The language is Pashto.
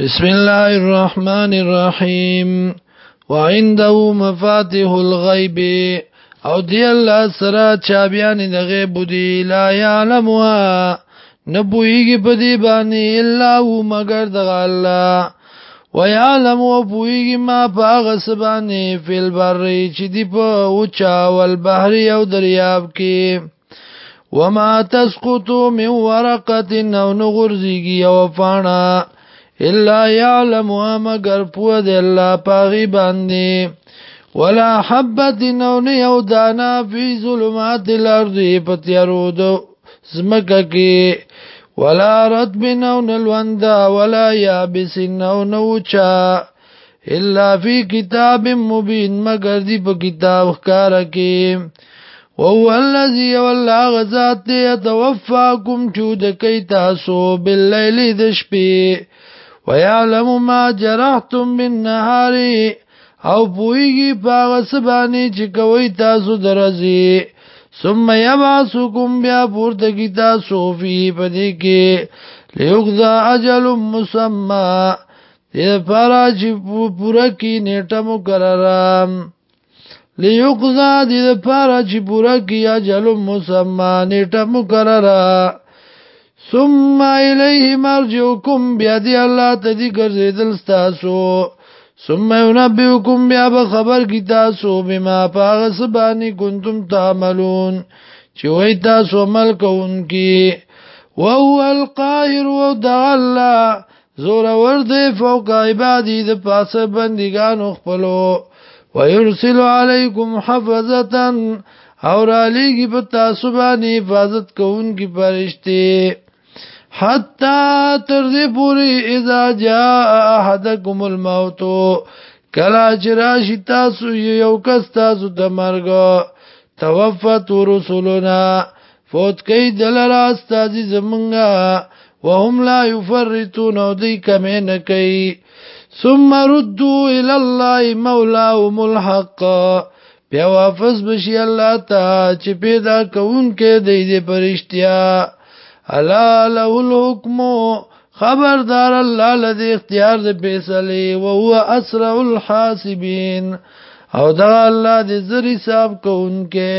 بسم الله الرحمن الرحیم وعنده مفاتيح الغيب او دی الله سره چابيان د غیب دی لا يعلمها نبويږي په دی باندې الا هو مگر د الله ويعلم او بويږي ما پاغه سبانه فل بر چې دی په او چاول بحر او دریاب کې وما تسقط من ورقه او نغرزيږي او فانا الا يعلم مگر پو د الله پاغي باندې ولا حبت نون یو دانا فی ظلمات الارض پتیارو دو زمکه کې ولا رتب نون الوندا ولا یابس نون وچا الا فی کتاب مبین مگر دی په کتاب ښکارا کې وهو الذي والله غزات يتوفاكم جود كي تاسو بالليل د شپې ويعلم ما جرحتم بالنهار او پويږي پاغه سبانه چې کوي تاسو درځي ثم يبعثكم بیا پورته کی تاسو فی پدې کې ليغذا اجل مسمى دې پارا چې پوره کی نیټه مقرره ليغذا دې پارا چې پوره کی اجل مسمى نیټه مقرره ثم الیه مرجعکم بیا دی الله ته دی ګرځیدل تاسو ثم ينبئكم بیا به خبر کی تاسو بما پاغس باندې کنتم تعملون چې وای تاسو عمل کوونکی وهو القاهر ودعلا زور ورد فوق عبادی د پاسه بندگانو خپلو ويرسل عليكم حفظه اور علی کی پتا سبانی حفاظت کوونکی فرشتي حتا تر دې پوری اذا جاء احدكم الموت کلا چې راشي تاسو یو کس تاسو د مرګ توفت رسولنا فوت کوي دلرا استاد زمونږه وهم لا يفرطون او دوی کمی نه کوي ثم ردوا الى الله مولاهم الحق بیا واپس بشي الله ته چې پیدا کوونکې دی د پرشتیا الا له الحكم خبردار الله لدی اختیار د فیصله او هو اسرع الحاسبین او دا الله د زری صاحب کوونکې